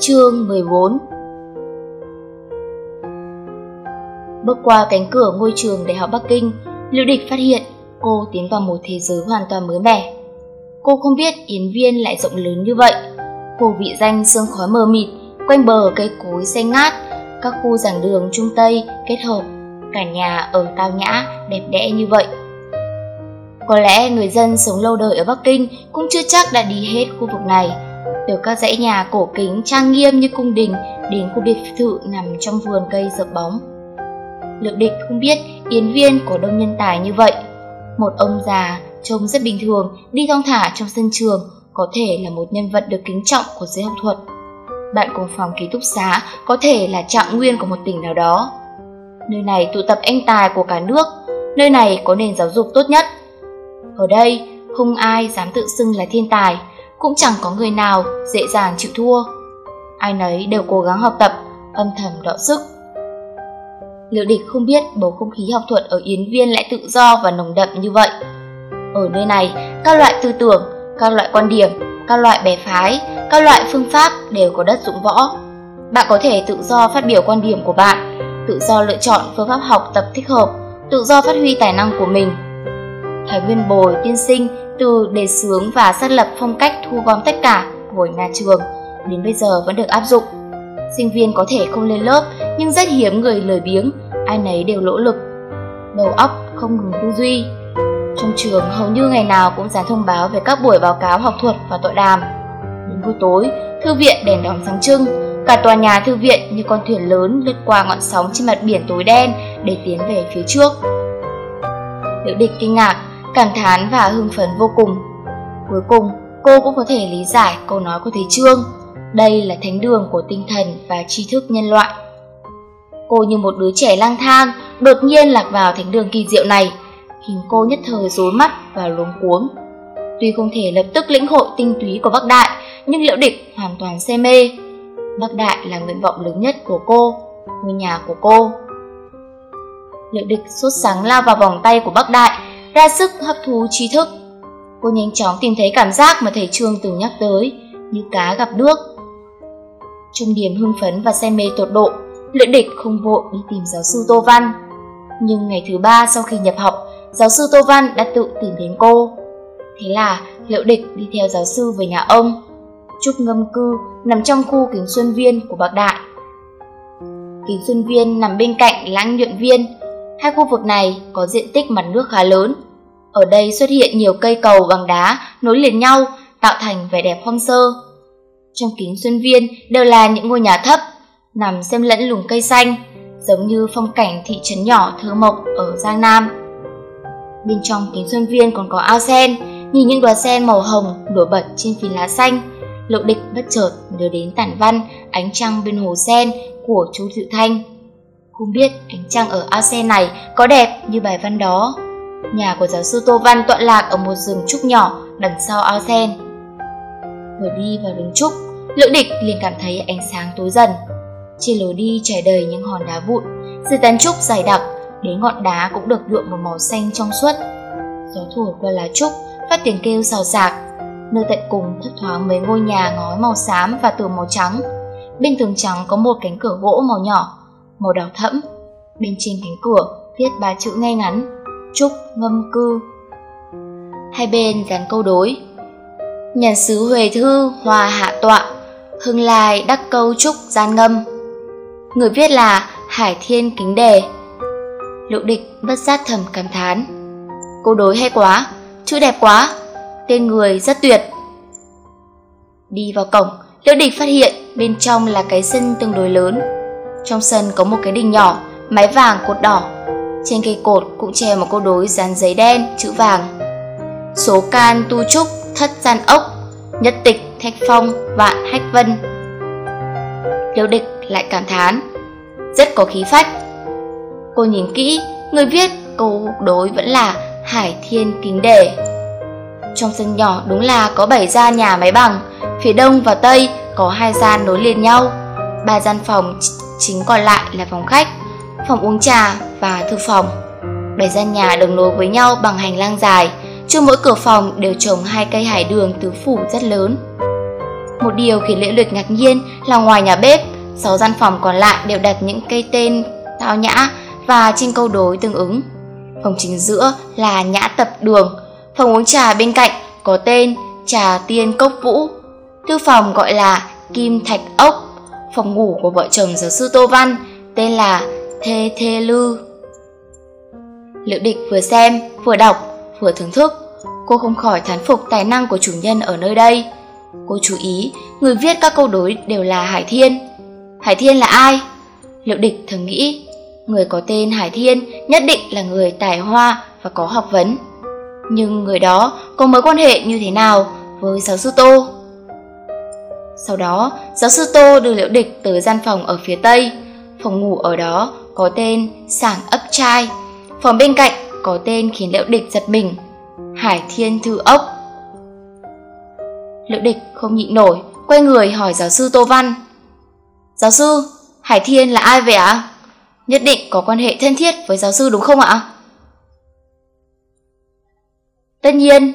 Chương 14 Bước qua cánh cửa ngôi trường Đại học Bắc Kinh, Lưu Địch phát hiện cô tiến vào một thế giới hoàn toàn mới mẻ. Cô không biết Yến Viên lại rộng lớn như vậy. Hồ vị danh sương khói mờ mịt, quanh bờ cây cối xanh ngát, các khu giảng đường Trung Tây kết hợp, cả nhà ở tao nhã, đẹp đẽ như vậy. Có lẽ người dân sống lâu đời ở Bắc Kinh cũng chưa chắc đã đi hết khu vực này. Từ các dãy nhà cổ kính trang nghiêm như cung đình đến khu biệt thự nằm trong vườn cây rợp bóng. lục địch không biết Yến Viên có đông nhân tài như vậy. Một ông già trông rất bình thường đi thong thả trong sân trường có thể là một nhân vật được kính trọng của giới học thuật. Bạn cùng phòng ký túc xá có thể là trạng nguyên của một tỉnh nào đó. Nơi này tụ tập anh tài của cả nước, nơi này có nền giáo dục tốt nhất. Ở đây, không ai dám tự xưng là thiên tài, cũng chẳng có người nào dễ dàng chịu thua. Ai nấy đều cố gắng học tập, âm thầm đọ sức. Liệu địch không biết bầu không khí học thuật ở Yến Viên lại tự do và nồng đậm như vậy. Ở nơi này, các loại tư tưởng, các loại quan điểm, các loại bè phái, các loại phương pháp đều có đất dụng võ. Bạn có thể tự do phát biểu quan điểm của bạn, tự do lựa chọn phương pháp học tập thích hợp, tự do phát huy tài năng của mình. Thái Nguyên Bồi tiên sinh từ đề xướng và xác lập phong cách thu gom tất cả của nhà trường đến bây giờ vẫn được áp dụng. Sinh viên có thể không lên lớp nhưng rất hiếm người lười biếng, ai nấy đều nỗ lực. Đầu óc không ngừng tư duy. Trong trường hầu như ngày nào cũng dán thông báo về các buổi báo cáo học thuật và tọa đàm. Đến buổi tối, thư viện đèn đóm sáng trưng, cả tòa nhà thư viện như con thuyền lớn lướt qua ngọn sóng trên mặt biển tối đen để tiến về phía trước. Liễu địch kinh ngạc, cảm thán và hưng phấn vô cùng. Cuối cùng, cô cũng có thể lý giải câu nói của thầy Trương. Đây là thánh đường của tinh thần và tri thức nhân loại. Cô như một đứa trẻ lang thang, đột nhiên lạc vào thánh đường kỳ diệu này, khiến cô nhất thời rối mắt và luống cuống. Tuy không thể lập tức lĩnh hội tinh túy của Bắc Đại, nhưng Liễu Địch hoàn toàn say mê. Bắc Đại là nguyện vọng lớn nhất của cô, ngôi nhà của cô. Liễu Địch sốt sáng lao vào vòng tay của Bắc Đại, ra sức hấp thu tri thức. Cô nhanh chóng tìm thấy cảm giác mà thầy Trương từng nhắc tới, như cá gặp nước. Trung điểm hưng phấn và say mê tột độ, Luyện địch không vội đi tìm giáo sư Tô Văn. Nhưng ngày thứ ba sau khi nhập học, giáo sư Tô Văn đã tự tìm đến cô. Thế là Liệu Địch đi theo giáo sư về nhà ông. Trúc ngâm cư nằm trong khu kính xuân viên của Bạc Đại. Kính xuân viên nằm bên cạnh lãng nhuận viên. Hai khu vực này có diện tích mặt nước khá lớn. Ở đây xuất hiện nhiều cây cầu bằng đá nối liền nhau tạo thành vẻ đẹp hoang sơ. Trong kính xuân viên đều là những ngôi nhà thấp nằm xem lẫn lùm cây xanh, giống như phong cảnh thị trấn nhỏ thơ mộng ở Giang Nam. Bên trong kính xuân viên còn có ao sen, nhìn những đóa sen màu hồng nổi bật trên phiến lá xanh. Lộ địch bất chợt nhớ đến tản văn Ánh trăng bên hồ sen của chú Thự Thanh. Không biết ánh trăng ở ao sen này có đẹp như bài văn đó. Nhà của giáo sư Tô Văn tọa lạc ở một rừng trúc nhỏ đằng sau ao sen. Vừa đi vào rừng trúc, Lữ địch liền cảm thấy ánh sáng tối dần. Trên lối đi trải đầy những hòn đá vụn, dưới tán trúc dài đặc, đến ngọn đá cũng được nhuộm một màu xanh trong suốt. Gió thổi qua lá trúc, phát tiếng kêu xào xạc. Nơi tận cùng thấp thoáng mấy ngôi nhà ngói màu xám và tường màu trắng. Bên tường trắng có một cánh cửa gỗ màu nhỏ, màu đỏ thẫm. Bên trên cánh cửa viết ba chữ ngay ngắn, trúc ngâm cư. Hai bên dán câu đối. Nhàn sứ Huệ Thư Hòa Hạ Tọa Hưng Lai đắc câu trúc gian ngâm Người viết là Hải Thiên Kính Đề Lục địch bất giác thầm cảm thán Câu đối hay quá, chữ đẹp quá, tên người rất tuyệt Đi vào cổng, Liễu địch phát hiện bên trong là cái sân tương đối lớn trong sân có một cái đình nhỏ, mái vàng cột đỏ. Trên cây cột cũng treo một câu đối dán giấy đen, chữ vàng. Số can tu trúc thất gian ốc Nhất tịch thạch phong vạn hách vân. Liêu địch lại cảm thán Rất có khí phách. Cô nhìn kỹ Người viết câu đối vẫn là Hải Thiên Kính Đề. Trong sân nhỏ đúng là có 7 gian nhà máy bằng Phía đông và tây có hai gian nối liền nhau. Ba gian phòng chính còn lại là phòng khách Phòng uống trà và thư phòng Bảy gian nhà được nối với nhau bằng hành lang dài Trước mỗi cửa phòng đều trồng hai cây hải đường tứ phủ rất lớn Một điều khiến Liễu Lịch ngạc nhiên là ngoài nhà bếp, sáu gian phòng còn lại đều đặt những cây tên tao nhã và trên câu đối tương ứng. Phòng chính giữa là nhã tập đường, phòng uống trà bên cạnh có tên trà tiên cốc vũ. Thư phòng gọi là kim thạch ốc, phòng ngủ của vợ chồng giáo sư Tô Văn tên là Thê Thê Lư. Liệu địch vừa xem, vừa đọc, vừa thưởng thức, cô không khỏi thán phục tài năng của chủ nhân ở nơi đây. Cô chú ý, người viết các câu đối đều là Hải Thiên. Hải Thiên là ai? Liệu địch thầm nghĩ, người có tên Hải Thiên nhất định là người tài hoa và có học vấn. Nhưng người đó có mối quan hệ như thế nào với giáo sư Tô? Sau đó, giáo sư Tô đưa Liễu Địch tới gian phòng ở phía tây. Phòng ngủ ở đó có tên Sảng ấp trai. Phòng bên cạnh có tên khiến Liễu Địch giật mình, Hải Thiên Thư Ốc. Liễu Địch không nhịn nổi, quay người hỏi giáo sư Tô Văn. Giáo sư, Hải Thiên là ai vậy ạ? Nhất định có quan hệ thân thiết với giáo sư đúng không ạ? Tất nhiên.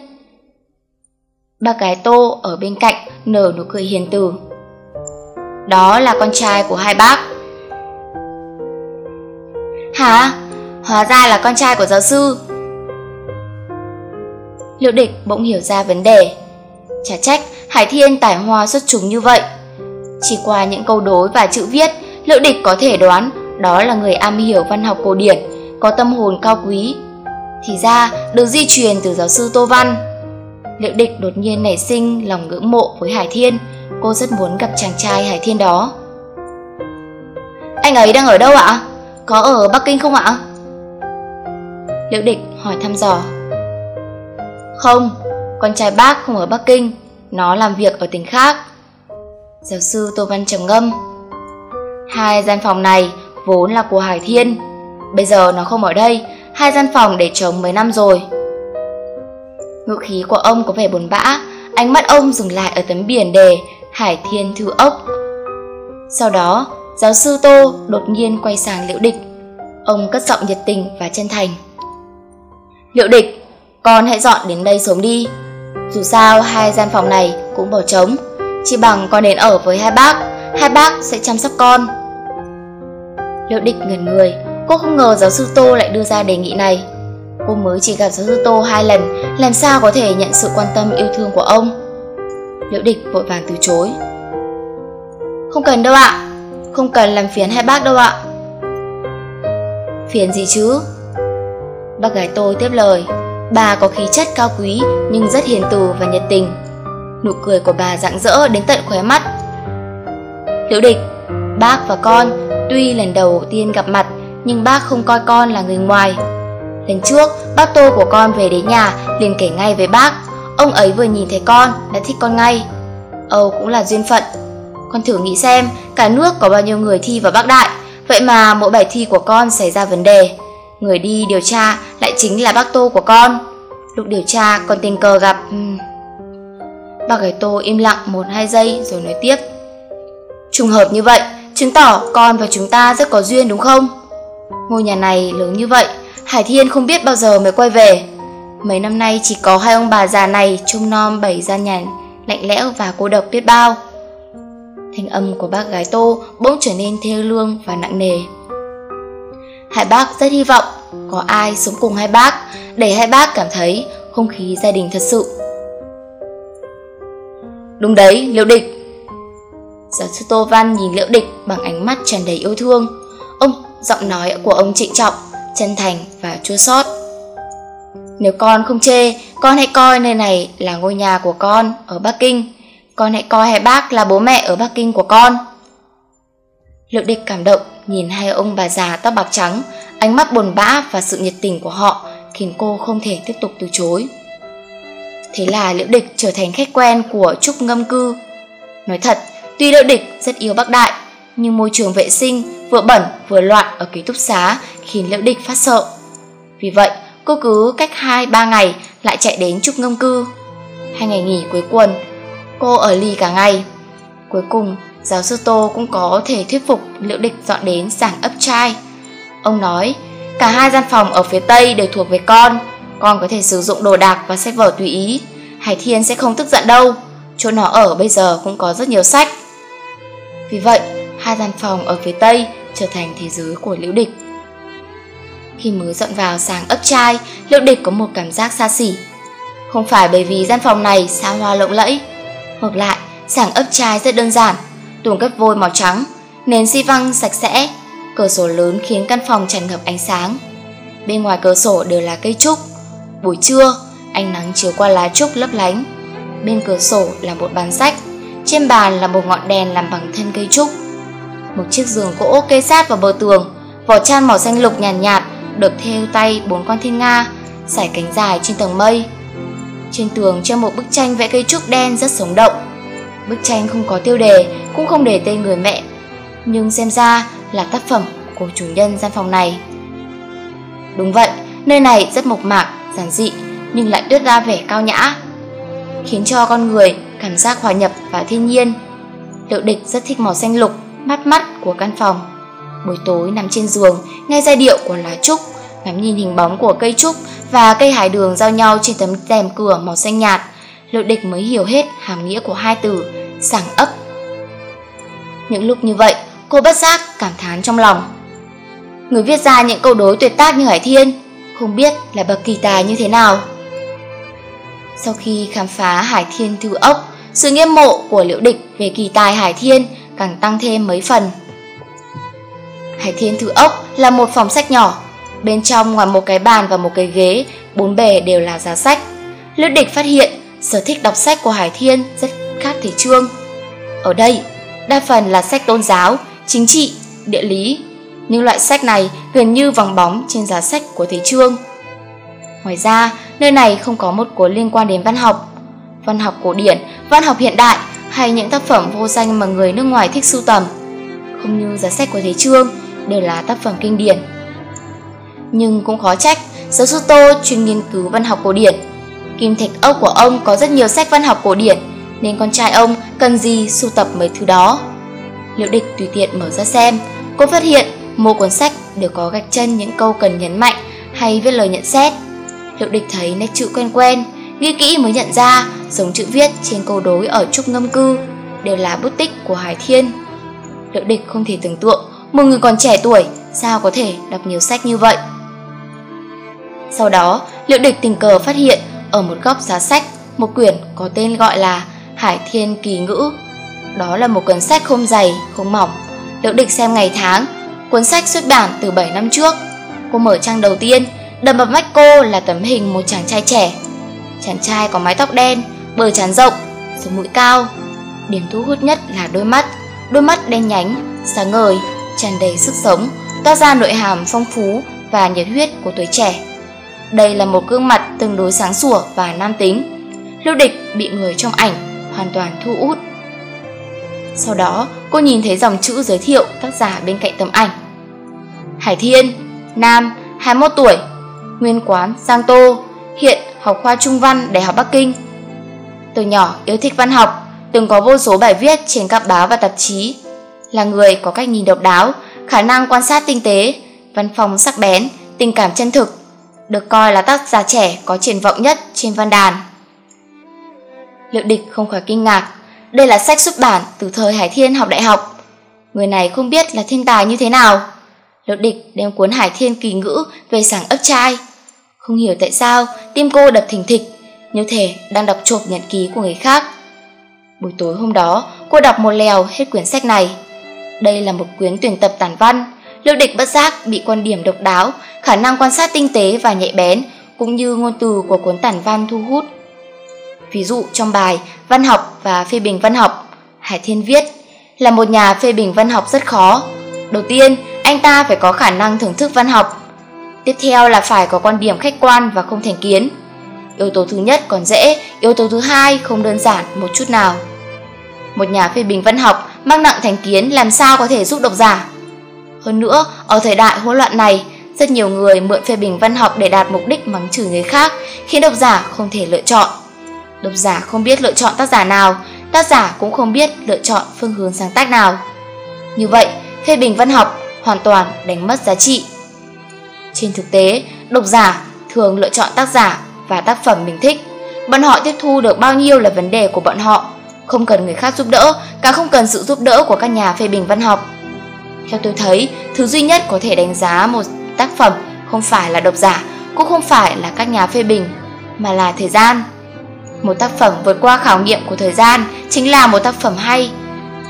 ba gái Tô ở bên cạnh nở nụ cười hiền từ. Đó là con trai của hai bác. Hả? Hóa ra là con trai của giáo sư. Liệu địch bỗng hiểu ra vấn đề. Chả trách Hải Thiên tài hoa xuất chúng như vậy. Chỉ qua những câu đối và chữ viết, Liệu địch có thể đoán đó là người am hiểu văn học cổ điển, có tâm hồn cao quý. Thì ra được di truyền từ giáo sư Tô Văn. Liệu địch đột nhiên nảy sinh lòng ngưỡng mộ với Hải Thiên, cô rất muốn gặp chàng trai Hải Thiên đó. Anh ấy đang ở đâu ạ? Có ở Bắc Kinh không ạ? Liễu địch hỏi thăm dò. Không, con trai bác không ở Bắc Kinh, nó làm việc ở tỉnh khác. Giáo sư Tô Văn trầm ngâm. Hai gian phòng này vốn là của Hải Thiên, bây giờ nó không ở đây, hai gian phòng để trống mấy năm rồi. Ngữ khí của ông có vẻ buồn bã, ánh mắt ông dừng lại ở tấm biển đề Hải Thiên Thư Ốc. Sau đó, giáo sư Tô đột nhiên quay sang Liễu Địch. Ông cất giọng nhiệt tình và chân thành. Liễu Địch, con hãy dọn đến đây sống đi. Dù sao hai gian phòng này cũng bỏ trống, chỉ bằng con đến ở với hai bác, hai bác sẽ chăm sóc con. Liễu Địch ngẩn người, cô không ngờ giáo sư Tô lại đưa ra đề nghị này. Cô mới chỉ gặp giáo sư Tô hai lần, làm sao có thể nhận sự quan tâm yêu thương của ông? Liễu Địch vội vàng từ chối. Không cần đâu ạ, không cần làm phiền hai bác đâu ạ. Phiền gì chứ? Bác gái tôi tiếp lời, bà có khí chất cao quý nhưng rất hiền từ và nhiệt tình. Nụ cười của bà rạng rỡ đến tận khóe mắt. Liễu Địch, bác và con tuy lần đầu tiên gặp mặt nhưng bác không coi con là người ngoài. Lần trước, bác tôi của con về đến nhà liền kể ngay với bác, ông ấy vừa nhìn thấy con đã thích con ngay. Âu cũng là duyên phận. Con thử nghĩ xem, cả nước có bao nhiêu người thi vào bác Đại, vậy mà mỗi bài thi của con xảy ra vấn đề. Người đi điều tra lại chính là bác Tô của con. Lúc điều tra con tình cờ gặp... Bác gái Tô im lặng một hai giây rồi nói tiếp. Trùng hợp như vậy, chứng tỏ con và chúng ta rất có duyên đúng không? Ngôi nhà này lớn như vậy, Hải Thiên không biết bao giờ mới quay về. Mấy năm nay chỉ có hai ông bà già này trông nom bảy gian nhà lạnh lẽo và cô độc biết bao. Thanh âm của bác gái Tô bỗng trở nên thê lương và nặng nề. Hai bác rất hy vọng có ai sống cùng hai bác để hai bác cảm thấy không khí gia đình thật sự. Đúng đấy, Liễu Địch. Giáo sư Tô Văn nhìn Liễu Địch bằng ánh mắt tràn đầy yêu thương. Ông, giọng nói của ông trịnh trọng, chân thành và chua xót. Nếu con không chê, con hãy coi nơi này là ngôi nhà của con ở Bắc Kinh. Con hãy coi hai bác là bố mẹ ở Bắc Kinh của con. Liệu địch cảm động nhìn hai ông bà già tóc bạc trắng, ánh mắt buồn bã và sự nhiệt tình của họ khiến cô không thể tiếp tục từ chối. Thế là liễu địch trở thành khách quen của Trúc Ngâm Cư. Nói thật, tuy liễu địch rất yêu Bắc Đại, nhưng môi trường vệ sinh vừa bẩn vừa loạn ở ký túc xá khiến liễu địch phát sợ. Vì vậy, cô cứ cách 2-3 ngày lại chạy đến Trúc Ngâm Cư. Hai ngày nghỉ cuối tuần, cô ở lì cả ngày. Cuối cùng, giáo sư Tô cũng có thể thuyết phục Liễu Địch dọn đến giảng ấp trai. Ông nói, cả hai gian phòng ở phía Tây đều thuộc về con, con có thể sử dụng đồ đạc và sách vở tùy ý. Hải Thiên sẽ không tức giận đâu, chỗ nó ở bây giờ cũng có rất nhiều sách. Vì vậy, hai gian phòng ở phía tây trở thành thế giới của liễu địch. Khi mới dọn vào sáng ấp trai, liễu địch có một cảm giác xa xỉ. Không phải bởi vì gian phòng này xa hoa lộng lẫy. Ngược lại, sàng ấp trai rất đơn giản, tường gấp vôi màu trắng, nền xi văng sạch sẽ, cửa sổ lớn khiến căn phòng tràn ngập ánh sáng. Bên ngoài cửa sổ đều là cây trúc. Buổi trưa, ánh nắng chiếu qua lá trúc lấp lánh. Bên cửa sổ là một bàn sách, trên bàn là một ngọn đèn làm bằng thân cây trúc. Một chiếc giường gỗ kê sát vào bờ tường, vỏ chăn màu xanh lục nhàn nhạt, nhạt được thêu tay bốn con thiên nga, sải cánh dài trên tầng mây. Trên tường treo một bức tranh vẽ cây trúc đen rất sống động. Bức tranh không có tiêu đề, cũng không để tên người mẹ, nhưng xem ra là tác phẩm của chủ nhân gian phòng này. Đúng vậy, nơi này rất mộc mạc, giản dị nhưng lại tuyết ra vẻ cao nhã, khiến cho con người cảm giác hòa nhập vào thiên nhiên. Liệu địch rất thích màu xanh lục, mắt mắt của căn phòng. Buổi tối nằm trên giường, nghe giai điệu của lá trúc, ngắm nhìn hình bóng của cây trúc và cây hải đường giao nhau trên tấm rèm cửa màu xanh nhạt, Liệu địch mới hiểu hết hàm nghĩa của hai từ sảng ấp. Những lúc như vậy, cô bất giác cảm thán trong lòng. Người viết ra những câu đối tuyệt tác như Hải Thiên, không biết là bậc kỳ tài như thế nào. Sau khi khám phá Hải Thiên Thư Ốc, sự nghiêm mộ của Liễu Địch về kỳ tài Hải Thiên càng tăng thêm mấy phần. Hải Thiên Thư Ốc là một phòng sách nhỏ, bên trong ngoài một cái bàn và một cái ghế, bốn bề đều là giá sách. Lữ Địch phát hiện sở thích đọc sách của Hải Thiên rất khác thể trương. Ở đây, đa phần là sách tôn giáo, chính trị, địa lý, nhưng loại sách này gần như vòng bóng trên giá sách của Thế Trương. Ngoài ra, nơi này không có một cuốn liên quan đến văn học, văn học cổ điển, văn học hiện đại hay những tác phẩm vô danh mà người nước ngoài thích sưu tầm. Không như giá sách của Thế Trương, đều là tác phẩm kinh điển. Nhưng cũng khó trách, giáo sư Tô chuyên nghiên cứu văn học cổ điển. Kim Thạch Ốc của ông có rất nhiều sách văn học cổ điển, nên con trai ông cần gì sưu tập mấy thứ đó. Liệu địch tùy tiện mở ra xem, cô phát hiện mỗi cuốn sách đều có gạch chân những câu cần nhấn mạnh hay viết lời nhận xét. Liệu địch thấy nét chữ quen quen, nghĩ kỹ mới nhận ra giống chữ viết trên câu đối ở trúc ngâm cư đều là bút tích của Hải Thiên. Lữ địch không thể tưởng tượng một người còn trẻ tuổi sao có thể đọc nhiều sách như vậy. Sau đó, liệu địch tình cờ phát hiện ở một góc giá sách một quyển có tên gọi là Hải Thiên Kỳ Ngữ. Đó là một cuốn sách không dày, không mỏng. Liệu địch xem ngày tháng, cuốn sách xuất bản từ 7 năm trước. Cô mở trang đầu tiên, đập vào mắt cô là tấm hình một chàng trai trẻ. Chàng trai có mái tóc đen, bờ trán rộng, sống mũi cao. Điểm thu hút nhất là đôi mắt, đôi mắt đen nhánh, sáng ngời, tràn đầy sức sống, toát ra nội hàm phong phú và nhiệt huyết của tuổi trẻ. Đây là một gương mặt tương đối sáng sủa và nam tính. Lưu Địch bị người trong ảnh hoàn toàn thu hút. Sau đó, cô nhìn thấy dòng chữ giới thiệu tác giả bên cạnh tấm ảnh. Hải Thiên, nam, 21 tuổi, nguyên quán Giang Tô, hiện học khoa Trung văn Đại học Bắc Kinh. Từ nhỏ yêu thích văn học, từng có vô số bài viết trên các báo và tạp chí. Là người có cách nhìn độc đáo, khả năng quan sát tinh tế, văn phòng sắc bén, tình cảm chân thực, được coi là tác giả trẻ có triển vọng nhất trên văn đàn. Liệu địch không khỏi kinh ngạc, đây là sách xuất bản từ thời Hải Thiên học đại học. Người này không biết là thiên tài như thế nào. Liệu địch đem cuốn Hải Thiên kỳ ngữ về sảng ấp trai. Không hiểu tại sao tim cô đập thình thịch, như thể đang đọc trộm nhật ký của người khác. Buổi tối hôm đó, cô đọc một lèo hết quyển sách này. Đây là một quyển tuyển tập tản văn, Lưu Địch bất giác bị quan điểm độc đáo, khả năng quan sát tinh tế và nhạy bén, cũng như ngôn từ của cuốn tản văn thu hút. Ví dụ trong bài Văn học và phê bình văn học, Hải Thiên viết là một nhà phê bình văn học rất khó. Đầu tiên, anh ta phải có khả năng thưởng thức văn học. Tiếp theo là phải có quan điểm khách quan và không thành kiến. Yếu tố thứ nhất còn dễ, yếu tố thứ hai không đơn giản một chút nào. Một nhà phê bình văn học mang nặng thành kiến làm sao có thể giúp độc giả? Hơn nữa, ở thời đại hỗn loạn này, rất nhiều người mượn phê bình văn học để đạt mục đích mắng chửi người khác, khiến độc giả không thể lựa chọn. Độc giả không biết lựa chọn tác giả nào, tác giả cũng không biết lựa chọn phương hướng sáng tác nào. Như vậy, phê bình văn học hoàn toàn đánh mất giá trị. Trên thực tế, độc giả thường lựa chọn tác giả và tác phẩm mình thích. Bọn họ tiếp thu được bao nhiêu là vấn đề của bọn họ, không cần người khác giúp đỡ, càng không cần sự giúp đỡ của các nhà phê bình văn học. Theo tôi thấy, thứ duy nhất có thể đánh giá một tác phẩm không phải là độc giả, cũng không phải là các nhà phê bình, mà là thời gian. Một tác phẩm vượt qua khảo nghiệm của thời gian chính là một tác phẩm hay.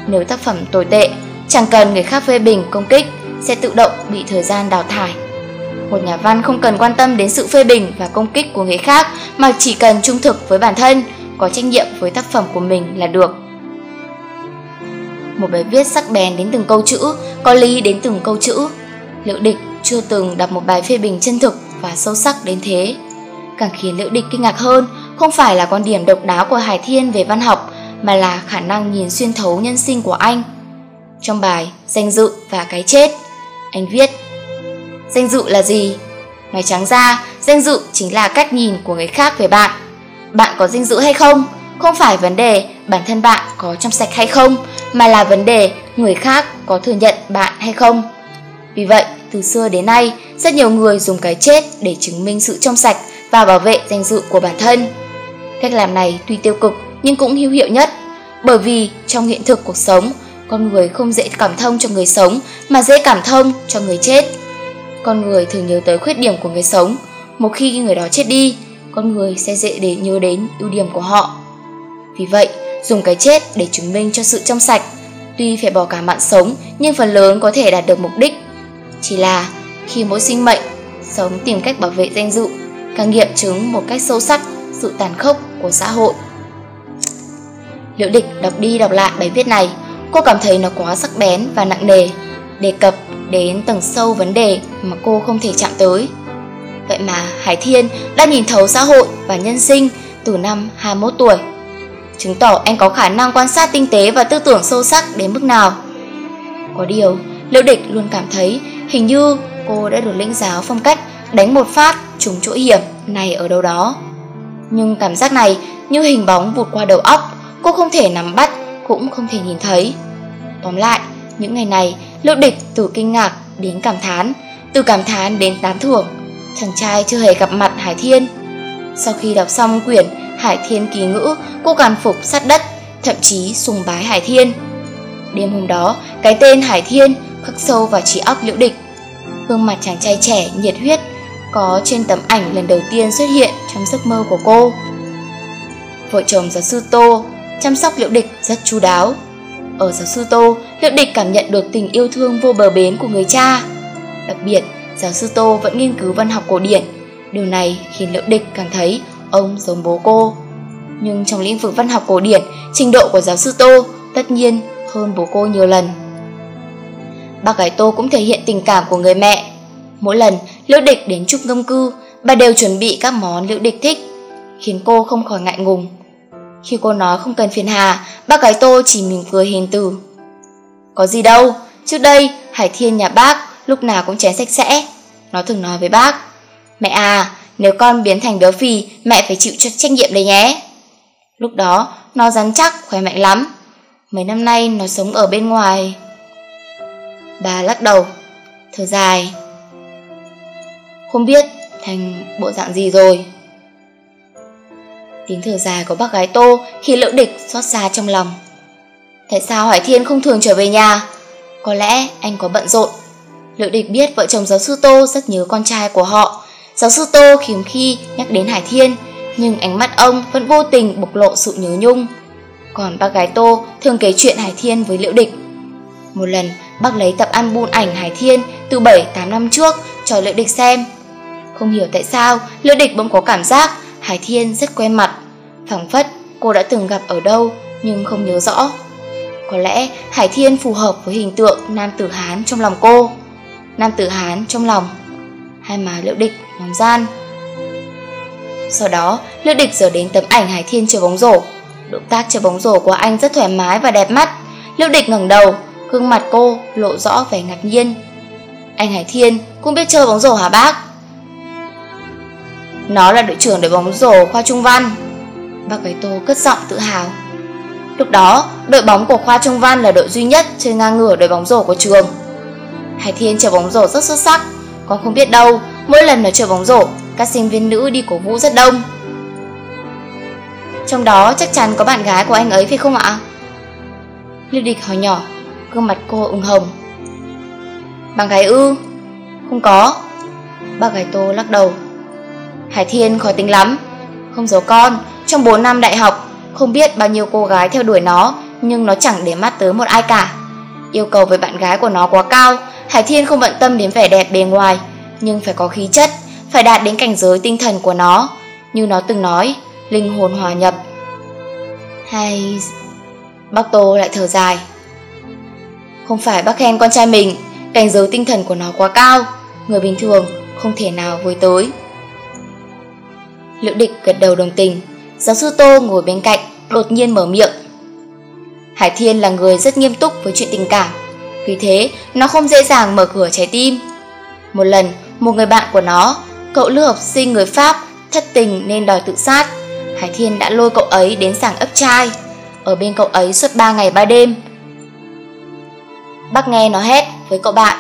Nếu tác phẩm tồi tệ, chẳng cần người khác phê bình công kích sẽ tự động bị thời gian đào thải. Một nhà văn không cần quan tâm đến sự phê bình và công kích của người khác mà chỉ cần trung thực với bản thân, có trách nhiệm với tác phẩm của mình là được. Một bài viết sắc bén đến từng câu chữ, có lý đến từng câu chữ. Liễu Địch chưa từng đọc một bài phê bình chân thực và sâu sắc đến thế. Càng khiến Liễu Địch kinh ngạc hơn, không phải là quan điểm độc đáo của Hải Thiên về văn học, mà là khả năng nhìn xuyên thấu nhân sinh của anh. Trong bài Danh dự và cái chết, anh viết Danh dự là gì? Nói trắng ra, danh dự chính là cách nhìn của người khác về bạn. Bạn có danh dự hay không? Không phải vấn đề bản thân bạn có trong sạch hay không, mà là vấn đề người khác có thừa nhận bạn hay không. Vì vậy, từ xưa đến nay, rất nhiều người dùng cái chết để chứng minh sự trong sạch và bảo vệ danh dự của bản thân. Cách làm này tuy tiêu cực nhưng cũng hữu hiệu nhất, bởi vì trong hiện thực cuộc sống, con người không dễ cảm thông cho người sống mà dễ cảm thông cho người chết. Con người thường nhớ tới khuyết điểm của người sống, một khi người đó chết đi, con người sẽ dễ để nhớ đến ưu điểm của họ. Vì vậy, dùng cái chết để chứng minh cho sự trong sạch, tuy phải bỏ cả mạng sống nhưng phần lớn có thể đạt được mục đích. Chỉ là khi mỗi sinh mệnh sống tìm cách bảo vệ danh dự, càng nghiệm chứng một cách sâu sắc sự tàn khốc của xã hội. Liễu địch đọc đi đọc lại bài viết này, cô cảm thấy nó quá sắc bén và nặng nề, đề cập đến tầng sâu vấn đề mà cô không thể chạm tới. Vậy mà Hải Thiên đã nhìn thấu xã hội và nhân sinh từ năm 21 tuổi. Chứng tỏ anh có khả năng quan sát tinh tế và tư tưởng sâu sắc đến mức nào. Có điều, Liễu Địch luôn cảm thấy hình như cô đã được lĩnh giáo phong cách đánh một phát trúng chỗ hiểm này ở đâu đó. Nhưng cảm giác này như hình bóng vụt qua đầu óc, cô không thể nắm bắt, cũng không thể nhìn thấy. Tóm lại, những ngày này, Liễu Địch từ kinh ngạc đến cảm thán, từ cảm thán đến tán thưởng. Chàng trai chưa hề gặp mặt Hải Thiên. Sau khi đọc xong quyển Hải Thiên kỳ ngữ, cô cảm phục sát đất, thậm chí sùng bái Hải Thiên. Đêm hôm đó, cái tên Hải Thiên khắc sâu vào trí óc Liễu Địch. Gương mặt chàng trai trẻ nhiệt huyết có trên tấm ảnh lần đầu tiên xuất hiện trong giấc mơ của cô. Vợ chồng giáo sư Tô chăm sóc Liễu Địch rất chu đáo. Ở giáo sư Tô, Hiệu Địch cảm nhận được tình yêu thương vô bờ bến của người cha. Đặc biệt, giáo sư Tô vẫn nghiên cứu văn học cổ điển. Điều này khiến Liễu Địch cảm thấy ông giống bố cô. Nhưng trong lĩnh vực văn học cổ điển, trình độ của giáo sư Tô tất nhiên hơn bố cô nhiều lần. bà gái Tô cũng thể hiện tình cảm của người mẹ. Mỗi lần Liễu Địch đến trúc ngâm cư, bà đều chuẩn bị các món Liễu Địch thích, khiến cô không khỏi ngại ngùng. Khi cô nói không cần phiền hà, bác gái Tô chỉ mỉm cười hiền từ. Có gì đâu, trước đây Hải Thiên nhà bác lúc nào cũng chén sạch sẽ. Nó thường nói với bác, mẹ à, nếu con biến thành béo phì, mẹ phải chịu trách nhiệm đấy nhé. Lúc đó, nó rắn chắc, khỏe mạnh lắm. Mấy năm nay nó sống ở bên ngoài. Bà lắc đầu, thở dài. Không biết thành bộ dạng gì rồi. Tiếng thở dài của bác gái Tô khi lỡ địch xót xa trong lòng. Tại sao Hải Thiên không thường trở về nhà? Có lẽ anh có bận rộn. Lỡ địch biết vợ chồng giáo sư Tô rất nhớ con trai của họ. Giáo sư Tô khiếm khi nhắc đến Hải Thiên, nhưng ánh mắt ông vẫn vô tình bộc lộ sự nhớ nhung. Còn bác gái Tô thường kể chuyện Hải Thiên với Liễu Địch. Một lần, bác lấy tập album ảnh Hải Thiên từ 7-8 năm trước cho Liễu Địch xem. Không hiểu tại sao, Liễu Địch bỗng có cảm giác Hải Thiên rất quen mặt. phẳng phất cô đã từng gặp ở đâu nhưng không nhớ rõ. Có lẽ Hải Thiên phù hợp với hình tượng nam tử Hán trong lòng cô. Nam tử Hán trong lòng. Hai má liệu Địch nóng gian. Sau đó, liệu Địch giờ đến tấm ảnh Hải Thiên chơi bóng rổ. Động tác chơi bóng rổ của anh rất thoải mái và đẹp mắt. Liệu Địch ngẩng đầu, gương mặt cô lộ rõ vẻ ngạc nhiên. Anh Hải Thiên cũng biết chơi bóng rổ hả bác? Nó là đội trưởng đội bóng rổ khoa trung văn. Bác gái Tô cất giọng tự hào. Lúc đó, đội bóng của khoa trung văn là đội duy nhất chơi ngang ngửa đội bóng rổ của trường. Hải Thiên chơi bóng rổ rất xuất sắc, con không biết đâu, mỗi lần nó chơi bóng rổ, các sinh viên nữ đi cổ vũ rất đông. Trong đó chắc chắn có bạn gái của anh ấy phải không ạ? Lưu địch hỏi nhỏ Gương mặt cô ửng hồng Bạn gái ư Không có Bác gái tô lắc đầu Hải Thiên khó tính lắm. Không giấu con, Trong 4 năm đại học, Không biết bao nhiêu cô gái theo đuổi nó, Nhưng nó chẳng để mắt tới một ai cả. Yêu cầu với bạn gái của nó quá cao, Hải Thiên không bận tâm đến vẻ đẹp bề ngoài, Nhưng phải có khí chất, Phải đạt đến cảnh giới tinh thần của nó. Như nó từng nói, Linh hồn hòa nhập. Hay... Bác Tô lại thở dài. Không phải bác khen con trai mình, Cảnh giới tinh thần của nó quá cao, Người bình thường không thể nào với tới. Liệu địch gật đầu đồng tình. Giáo sư Tô ngồi bên cạnh, Đột nhiên mở miệng. Hải Thiên là người rất nghiêm túc với chuyện tình cảm, Vì thế nó không dễ dàng mở cửa trái tim. Một lần, Một người bạn của nó, Cậu lưu học sinh người Pháp, Thất tình nên đòi tự sát. Hải Thiên đã lôi cậu ấy đến sảng ấp trai. Ở bên cậu ấy suốt 3 ngày 3 đêm. Bác nghe nó hét với cậu bạn.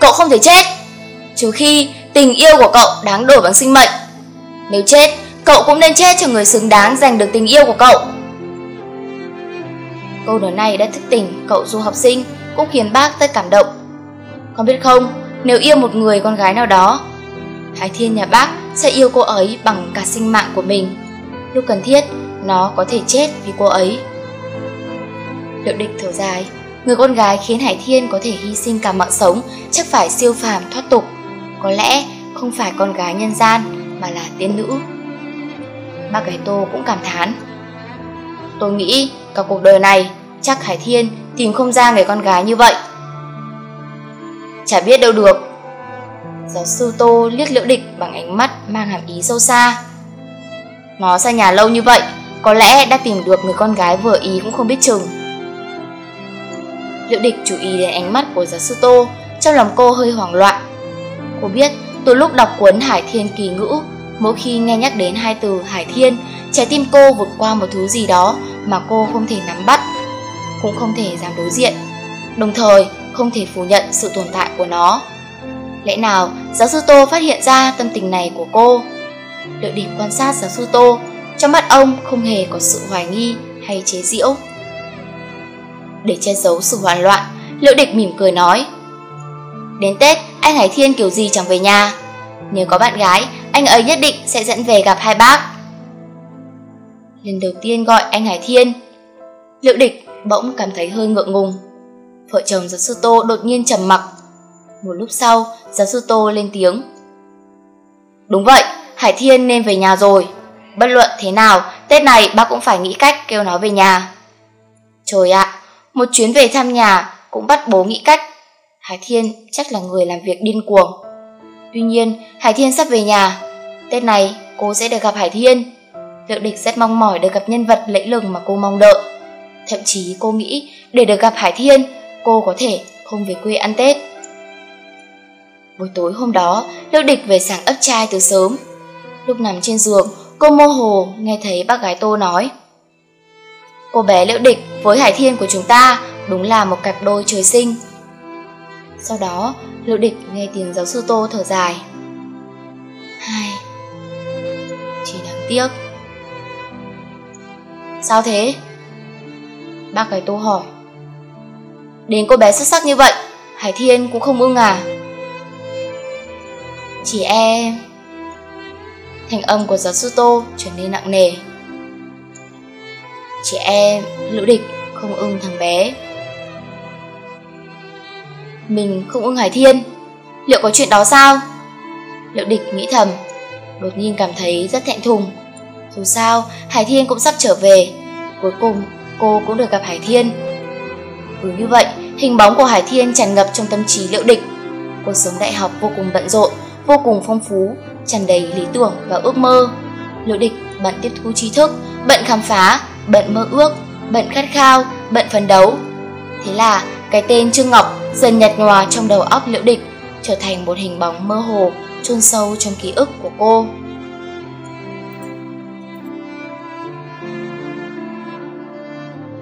Cậu không thể chết, Trừ khi tình yêu của cậu đáng đổi bằng sinh mệnh. Nếu chết, Cậu cũng nên chết cho người xứng đáng giành được tình yêu của cậu. Câu nói này đã thức tỉnh cậu du học sinh, Cũng khiến bác rất cảm động. Con biết không, Nếu yêu một người con gái nào đó Hải Thiên nhà bác sẽ yêu cô ấy bằng cả sinh mạng của mình. Lúc cần thiết, Nó có thể chết vì cô ấy. Liệu địch thở dài, Người con gái khiến Hải Thiên có thể hy sinh cả mạng sống, Chắc phải siêu phàm thoát tục. Có lẽ không phải con gái nhân gian mà là tiên nữ. Bác gái Tô cũng cảm thán. Tôi nghĩ cả cuộc đời này, Chắc Hải Thiên tìm không ra người con gái như vậy. Chả biết đâu được. Giáo sư Tô liếc liễu địch bằng ánh mắt mang hàm ý sâu xa. Nó xa nhà lâu như vậy, Có lẽ đã tìm được người con gái vừa ý cũng không biết chừng. Liễu địch chú ý đến ánh mắt của giáo sư Tô, Trong lòng cô hơi hoảng loạn. Cô biết từ lúc đọc cuốn Hải Thiên Kỳ Ngữ Mỗi khi nghe nhắc đến hai từ Hải Thiên Trái tim cô vượt qua một thứ gì đó Mà cô không thể nắm bắt Cũng không thể dám đối diện. Đồng thời không thể phủ nhận sự tồn tại của nó. Lẽ nào giáo sư Tô phát hiện ra tâm tình này của cô? Đợi điểm quan sát giáo sư Tô Trong mắt ông không hề có sự hoài nghi hay chế giễu. Để che giấu sự hoảng loạn, Liệu Địch mỉm cười nói Đến Tết, anh Hải Thiên kiểu gì chẳng về nhà? Nếu có bạn gái, anh ấy nhất định sẽ dẫn về gặp hai bác. Lần đầu tiên gọi anh Hải Thiên Liệu Địch bỗng cảm thấy hơi ngượng ngùng. Vợ chồng giáo sư Tô đột nhiên trầm mặc. Một lúc sau, giáo sư Tô lên tiếng. Đúng vậy, Hải Thiên nên về nhà rồi. Bất luận thế nào, Tết này bác cũng phải nghĩ cách kêu nó về nhà. Trời ạ, một chuyến về thăm nhà cũng bắt bố nghĩ cách. Hải Thiên chắc là người làm việc điên cuồng. Tuy nhiên, Hải Thiên sắp về nhà. Tết này, cô sẽ được gặp Hải Thiên. Liệu địch rất mong mỏi được gặp nhân vật lẫy lừng mà cô mong đợi. Thậm chí cô nghĩ để được gặp Hải Thiên, cô có thể không về quê ăn Tết. Buổi tối hôm đó, Liệu địch về sảng ấp trai từ sớm. Lúc nằm trên giường, cô mơ hồ nghe thấy bác gái Tô nói. Cô bé Liễu Địch với Hải Thiên của chúng ta đúng là một cặp đôi trời sinh. Sau đó, Lưu Địch nghe tiếng giáo sư Tô thở dài. Hai, chỉ đáng tiếc. Sao thế? Bác gái Tô hỏi. Đến cô bé xuất sắc như vậy, Hải Thiên cũng không ưng à? Chỉ em... Thành âm của giáo sư Tô trở nên nặng nề. Chị em, lữ địch, không ưng thằng bé. Mình không ưng Hải Thiên, liệu có chuyện đó sao? Liệu địch nghĩ thầm, đột nhiên cảm thấy rất thẹn thùng. Dù sao, Hải Thiên cũng sắp trở về, cuối cùng cô cũng được gặp Hải Thiên. Cứ như vậy, hình bóng của Hải Thiên tràn ngập trong tâm trí liệu địch. Cuộc sống đại học vô cùng bận rộn, vô cùng phong phú, tràn đầy lý tưởng và ước mơ. Liệu địch bận tiếp thu tri thức, bận khám phá, bận mơ ước, bận khát khao, bận phấn đấu. Thế là cái tên Trương Ngọc dần nhạt nhòa trong đầu óc liễu địch, trở thành một hình bóng mơ hồ, chôn sâu trong ký ức của cô.